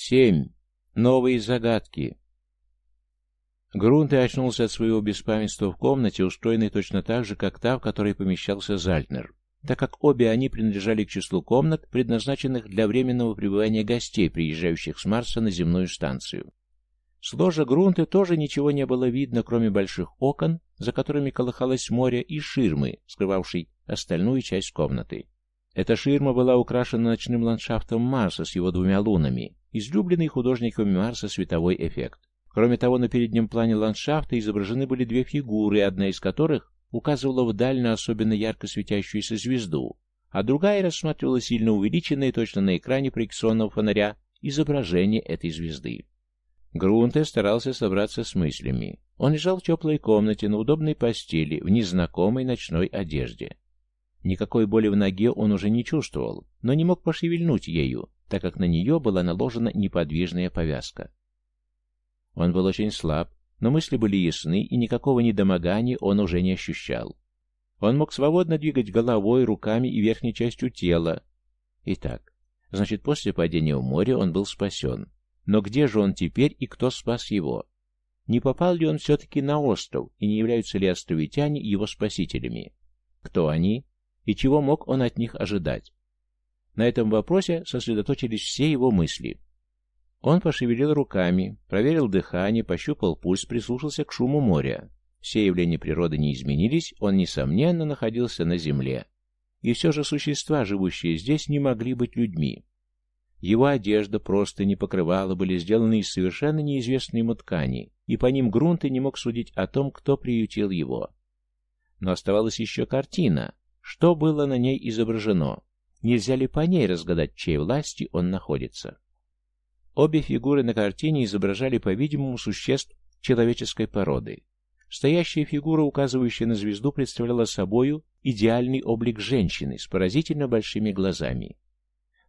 Семь. Новые загадки. Грунт и очнулся от своего беспамятства в комнате, устроенной точно так же, как та, в которой помещался Зальтнер, так как обе они принадлежали к числу комнат, предназначенных для временного пребывания гостей, приезжающих с Марса на земную станцию. С ложа грунты тоже ничего не было видно, кроме больших окон, за которыми колыхалось море, и ширмы, скрывавшей остальную часть комнаты. Эта ширма была украшена ночным ландшафтом Марса с его двумя лунами, излюбленный художниками Марса световой эффект. Кроме того, на переднем плане ландшафта изображены были две фигуры, одна из которых указывала вдаль на особенно ярко светящуюся звезду, а другая рассматривала сильно увеличенное точно на экране проекционного фонаря изображение этой звезды. Грунте старался собраться с мыслями. Он лежал в теплой комнате на удобной постели, в незнакомой ночной одежде. Никакой боли в ноге он уже не чувствовал, но не мог пошевельнуть ею, так как на нее была наложена неподвижная повязка. Он был очень слаб, но мысли были ясны, и никакого недомогания он уже не ощущал. Он мог свободно двигать головой, руками и верхней частью тела. Итак, значит, после падения в море он был спасен. Но где же он теперь и кто спас его? Не попал ли он все-таки на остров, и не являются ли островитяне его спасителями? Кто они? И чего мог он от них ожидать? На этом вопросе сосредоточились все его мысли. Он пошевелил руками, проверил дыхание, пощупал пульс, прислушался к шуму моря. Все явления природы не изменились, он, несомненно, находился на земле. И все же существа, живущие здесь, не могли быть людьми. Его одежда просто не покрывала, были сделаны из совершенно неизвестной ему ткани, и по ним грунт и не мог судить о том, кто приютил его. Но оставалась еще картина. Что было на ней изображено? Нельзя ли по ней разгадать, чьей власти он находится? Обе фигуры на картине изображали, по-видимому, существ человеческой породы. Стоящая фигура, указывающая на звезду, представляла собою идеальный облик женщины с поразительно большими глазами.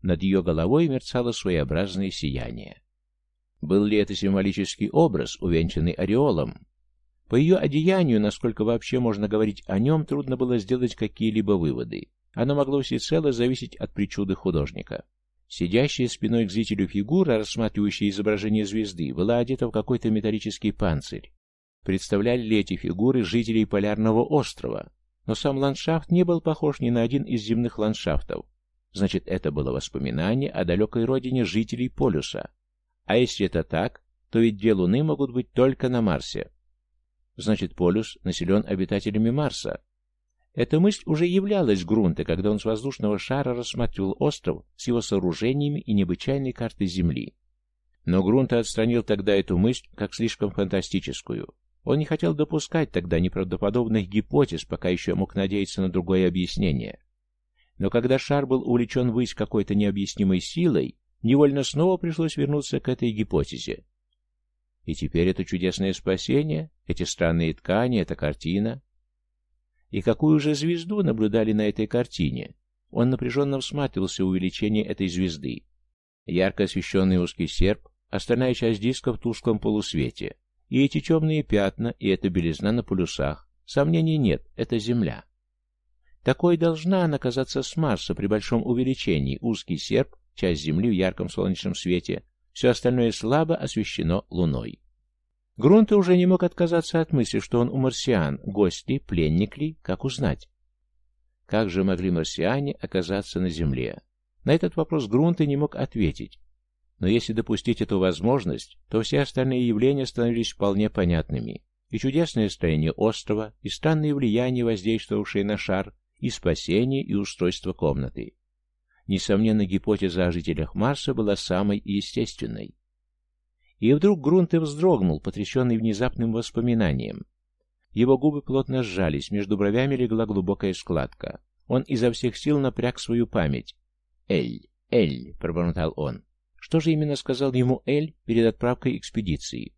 Над ее головой мерцало своеобразное сияние. Был ли это символический образ, увенчанный ореолом? По ее одеянию, насколько вообще можно говорить о нем, трудно было сделать какие-либо выводы. Оно могло всецело зависеть от причуды художника. Сидящая спиной к зрителю фигура, рассматривающая изображение звезды, была одета в какой-то металлический панцирь. Представляли ли эти фигуры жителей полярного острова? Но сам ландшафт не был похож ни на один из земных ландшафтов. Значит, это было воспоминание о далекой родине жителей полюса. А если это так, то ведь две луны могут быть только на Марсе. Значит, полюс населен обитателями Марса. Эта мысль уже являлась Грунте, когда он с воздушного шара рассматривал остров с его сооружениями и необычайной картой Земли. Но Грунте отстранил тогда эту мысль как слишком фантастическую. Он не хотел допускать тогда неправдоподобных гипотез, пока еще мог надеяться на другое объяснение. Но когда шар был увлечен ввысь какой-то необъяснимой силой, невольно снова пришлось вернуться к этой гипотезе. И теперь это чудесное спасение, эти странные ткани, эта картина. И какую же звезду наблюдали на этой картине? Он напряженно всматривался в увеличение этой звезды. Ярко освещенный узкий серп, остальная часть диска в тусклом полусвете. И эти темные пятна, и эта белизна на полюсах. Сомнений нет, это Земля. Такой должна она казаться с Марса при большом увеличении. Узкий серп, часть Земли в ярком солнечном свете, все остальное слабо освещено Луной. Грунт уже не мог отказаться от мысли, что он у марсиан, гость ли, пленник ли, как узнать. Как же могли марсиане оказаться на Земле? На этот вопрос Грунт не мог ответить. Но если допустить эту возможность, то все остальные явления становились вполне понятными. И чудесное строение острова, и странные влияния, воздействовавшие на шар, и спасение, и устройство комнаты. Несомненно, гипотеза о жителях Марса была самой естественной. И вдруг Грунте вздрогнул, потрясенный внезапным воспоминанием. Его губы плотно сжались, между бровями легла глубокая складка. Он изо всех сил напряг свою память. «Эль, Эль», — пробормотал он. Что же именно сказал ему Эль перед отправкой экспедиции?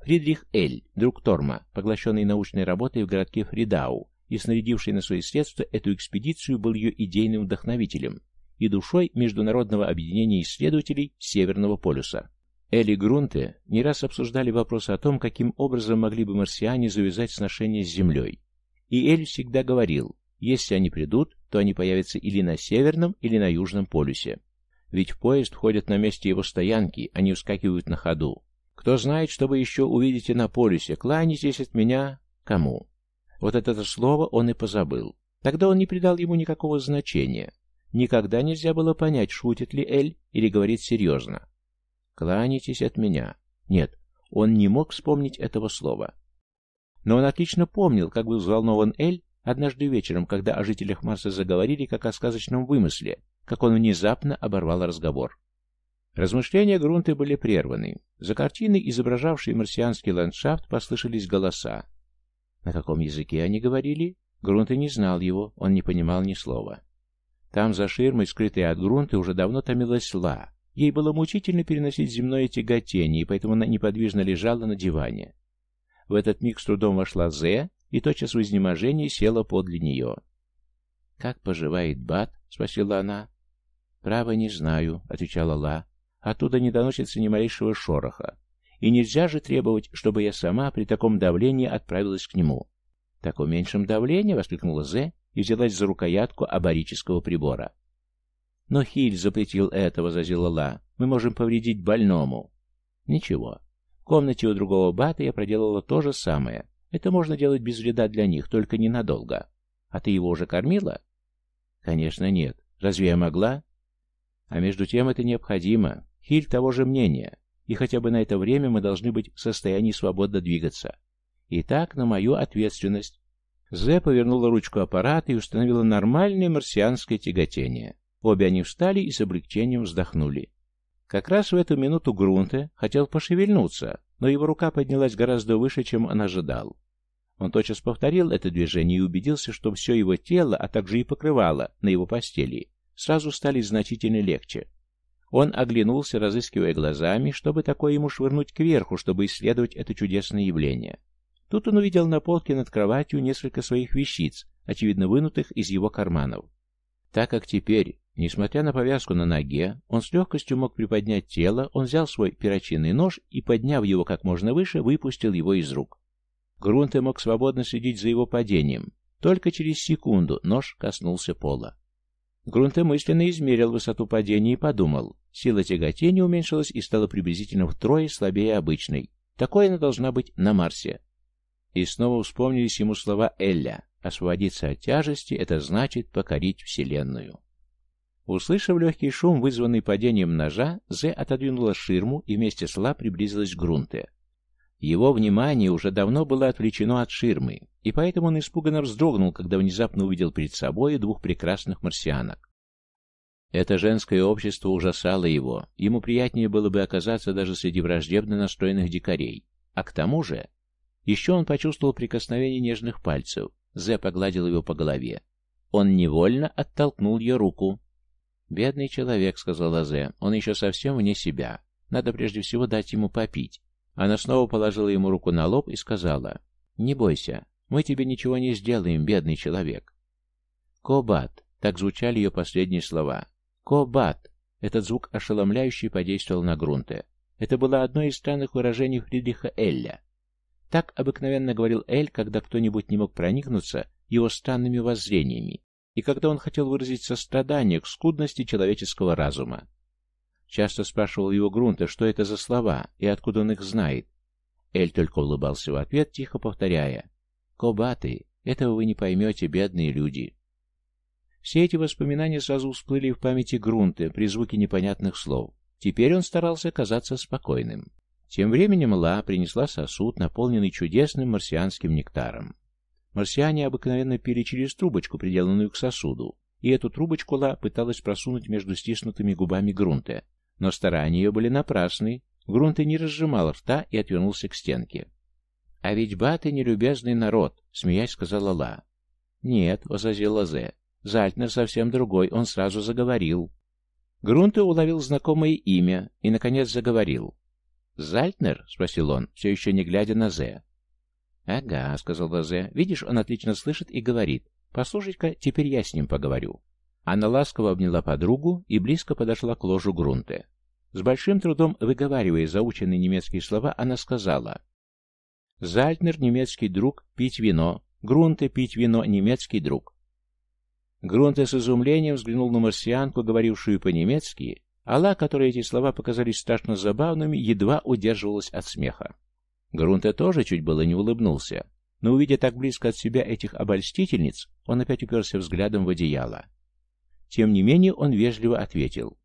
Фридрих Эль, друг Торма, поглощенный научной работой в городке Фридау, и снарядивший на свои средства эту экспедицию был ее идейным вдохновителем и душой Международного объединения исследователей Северного полюса. Элли Грунте не раз обсуждали вопрос о том, каким образом могли бы марсиане завязать сношения с Землей. И Эль всегда говорил, если они придут, то они появятся или на Северном, или на Южном полюсе. Ведь поезд входят на месте его стоянки, они вскакивают на ходу. Кто знает, что вы еще увидите на полюсе, кланяйтесь от меня кому. Вот это слово он и позабыл. Тогда он не придал ему никакого значения. Никогда нельзя было понять, шутит ли Эль или говорит серьезно. «Кланяйтесь от меня». Нет, он не мог вспомнить этого слова. Но он отлично помнил, как был взволнован Эль однажды вечером, когда о жителях Марса заговорили, как о сказочном вымысле, как он внезапно оборвал разговор. Размышления Грунты были прерваны. За картиной, изображавшей марсианский ландшафт, послышались голоса. На каком языке они говорили? Грунты не знал его, он не понимал ни слова. Там, за ширмой, скрытой от грунта, уже давно томилась Ла. Ей было мучительно переносить земное тяготение, и поэтому она неподвижно лежала на диване. В этот миг с трудом вошла Зе и тотчас в изнеможении села подле нее. «Как поживает Бат?» — спросила она. «Право не знаю», — отвечала Ла. «Оттуда не доносится ни малейшего шороха. И нельзя же требовать, чтобы я сама при таком давлении отправилась к нему». «Так уменьшим давление?» — воскликнула Зе и взялась за рукоятку абарического прибора. «Но Хиль запретил это», — возразила Ла. «Мы можем повредить больному». «Ничего. В комнате у другого бата я проделала то же самое. Это можно делать без вреда для них, только ненадолго. А ты его уже кормила?» «Конечно нет. Разве я могла?» «А между тем это необходимо. Хиль того же мнения. И хотя бы на это время мы должны быть в состоянии свободно двигаться. Итак, на мою ответственность. Зе повернула ручку аппарата и установила нормальное марсианское тяготение. Обе они встали и с облегчением вздохнули. Как раз в эту минуту Грунте хотел пошевельнуться, но его рука поднялась гораздо выше, чем он ожидал. Он тотчас повторил это движение и убедился, что все его тело, а также и покрывало на его постели, сразу стали значительно легче. Он оглянулся, разыскивая глазами, чтобы такое ему швырнуть кверху, чтобы исследовать это чудесное явление. Тут он увидел на полке над кроватью несколько своих вещиц, очевидно вынутых из его карманов. Так как теперь, несмотря на повязку на ноге, он с легкостью мог приподнять тело, он взял свой перочинный нож и, подняв его как можно выше, выпустил его из рук. Грунте мог свободно следить за его падением. Только через секунду нож коснулся пола. Грунте мысленно измерил высоту падения и подумал, сила тяготения уменьшилась и стала приблизительно втрое слабее обычной. Такое она должна быть на Марсе. И снова вспомнились ему слова Элля. Освободиться от тяжести — это значит покорить Вселенную. Услышав легкий шум, вызванный падением ножа, Зе отодвинула ширму и вместе с Ла приблизилась к Грунте. Его внимание уже давно было отвлечено от ширмы, и поэтому он испуганно вздрогнул, когда внезапно увидел перед собой двух прекрасных марсианок. Это женское общество ужасало его, ему приятнее было бы оказаться даже среди враждебно настроенных дикарей. А к тому же еще он почувствовал прикосновение нежных пальцев. Зе погладил его по голове. Он невольно оттолкнул ее руку. «Бедный человек», — сказала Зе, — «он еще совсем вне себя. Надо прежде всего дать ему попить». Она снова положила ему руку на лоб и сказала, «Не бойся, мы тебе ничего не сделаем, бедный человек». «Кобат», — так звучали ее последние слова. «Кобат». Этот звук ошеломляющий подействовал на Грунте. Это было одно из странных выражений Фридриха Элля. Так обыкновенно говорил Эль, когда кто-нибудь не мог проникнуться его странными воззрениями, и когда он хотел выразить сострадание к скудности человеческого разума. Часто спрашивал его Грунта, что это за слова и откуда он их знает. Эль только улыбался в ответ, тихо повторяя «Кобаты, этого вы не поймете, бедные люди». Все эти воспоминания сразу всплыли в памяти Грунта при звуке непонятных слов. Теперь он старался казаться спокойным. Тем временем Ла принесла сосуд, наполненный чудесным марсианским нектаром. Марсиане обыкновенно пили через трубочку, приделанную к сосуду, и эту трубочку Ла пыталась просунуть между стиснутыми губами Грунта. Но старания ее были напрасны, Грунта не разжимал рта и отвернулся к стенке. «А ведь баты — нелюбезный народ», — смеясь сказала Ла. «Нет», — возразил Лазе, — «Зальтнер совсем другой, он сразу заговорил». Грунта уловил знакомое имя и, наконец, заговорил. «Зальтнер?» — спросил он, все еще не глядя на Зе. «Ага», — сказал Зе. «Видишь, он отлично слышит и говорит. Послушай-ка, теперь я с ним поговорю». Она ласково обняла подругу и близко подошла к ложу Грунте. С большим трудом выговаривая заученные немецкие слова, она сказала «Зальтнер, немецкий друг, пить вино. Грунте, пить вино, немецкий друг». Грунте с изумлением взглянул на марсианку, говорившую по-немецки, Алла, которой эти слова показались страшно забавными, едва удерживалась от смеха. Грунте тоже чуть было не улыбнулся, но, увидя так близко от себя этих обольстительниц, он опять уперся взглядом в одеяло. Тем не менее, он вежливо ответил.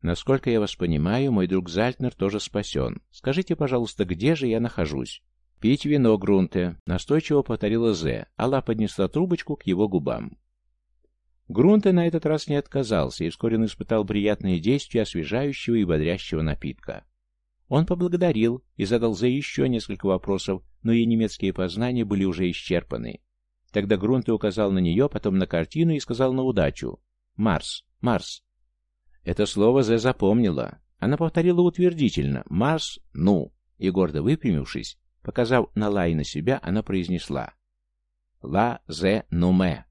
«Насколько я вас понимаю, мой друг Зальтнер тоже спасен. Скажите, пожалуйста, где же я нахожусь?» «Пить вино, Грунте», — настойчиво повторила Зе. Алла поднесла трубочку к его губам. Грунте на этот раз не отказался, и вскоре он испытал приятные действия освежающего и бодрящего напитка. Он поблагодарил и задал Зе еще несколько вопросов, но ее немецкие познания были уже исчерпаны. Тогда Грунте указал на нее, потом на картину и сказал на удачу «Марс, Марс». Это слово Зе запомнила. Она повторила утвердительно «Марс, ну», и гордо выпрямившись, показав на Ла и на себя, она произнесла «Ла, Зе, нуме».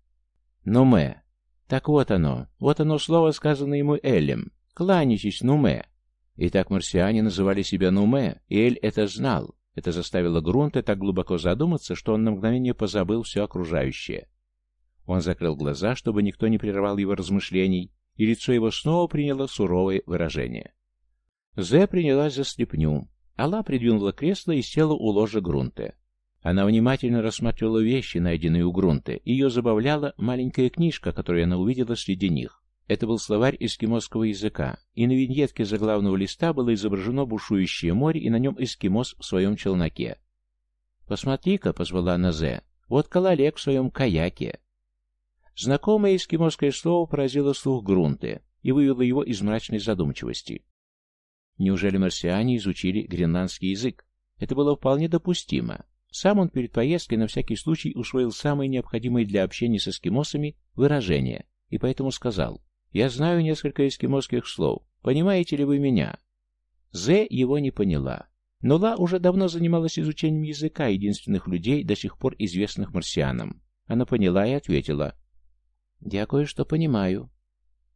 Так вот оно, вот оно слово, сказанное ему Элем. «Кланяйтесь, нуме». Итак, марсиане называли себя Нуме, и Эль это знал. Это заставило Грунта так глубоко задуматься, что он на мгновение позабыл все окружающее. Он закрыл глаза, чтобы никто не прервал его размышлений, и лицо его снова приняло суровое выражение. Зе принялась за слепню. Алла придвинула кресло и села у ложа Грунте. Она внимательно рассматривала вещи, найденные у Грунте. Ее забавляла маленькая книжка, которую она увидела среди них. Это был словарь эскимосского языка, и на виньетке заглавного листа было изображено бушующее море, и на нем эскимос в своем челноке. «Посмотри-ка», — позвала Назе, — «вот Калалек в своем каяке». Знакомое эскимосское слово поразило слух Грунты и вывело его из мрачной задумчивости. Неужели марсиане изучили гренландский язык? Это было вполне допустимо. Сам он перед поездкой на всякий случай усвоил самые необходимые для общения с эскимосами выражения, и поэтому сказал я знаю несколько эскимосских слов. Понимаете ли вы меня?» Зе его не поняла. Но Ла уже давно занималась изучением языка единственных людей, до сих пор известных марсианам. Она поняла и ответила. «Я кое-что понимаю».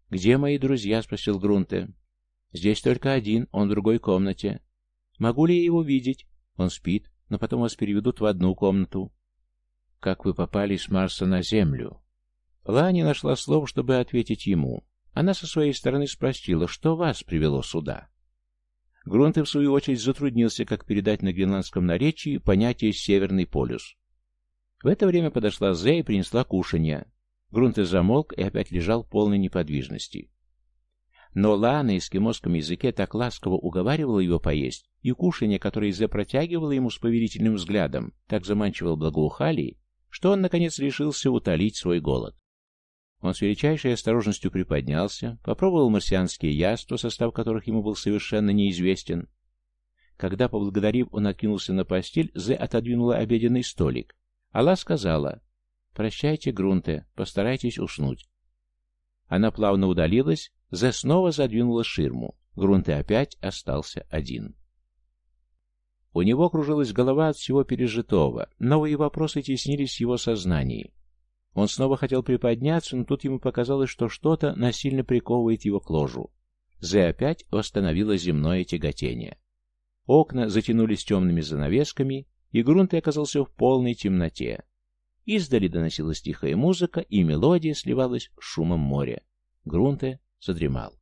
«Где мои друзья?» — спросил Грунте. «Здесь только один, он в другой комнате. Могу ли я его видеть?» «Он спит, но потом вас переведут в одну комнату». «Как вы попали с Марса на Землю?» Ла нашла слов, чтобы ответить ему. Она со своей стороны спросила, что вас привело сюда. Грунте, в свою очередь, затруднился, как передать на гренландском наречии понятие «северный полюс». В это время подошла Зе и принесла кушанье. Грунте замолк и опять лежал в полной неподвижности. Но Ла на эскимосском языке так ласково уговаривала его поесть, и кушанье, которое Зе протягивала ему с поверительным взглядом, так заманчивало благоухалии, что он, наконец, решился утолить свой голод. Он с величайшей осторожностью приподнялся, попробовал марсианские яства, состав которых ему был совершенно неизвестен. Когда, поблагодарив, он откинулся на постель, Зе отодвинула обеденный столик. Алла сказала, «Прощайте, Грунте, постарайтесь уснуть». Она плавно удалилась, Зе снова задвинула ширму. Грунте опять остался один. У него кружилась голова от всего пережитого, новые вопросы теснились в его сознании. Он снова хотел приподняться, но тут ему показалось, что что-то насильно приковывает его к ложу. Зе опять восстановила земное тяготение. Окна затянулись темными занавесками, и грунт оказался в полной темноте. Издали доносилась тихая музыка, и мелодия сливалась с шумом моря. Грунте задремал.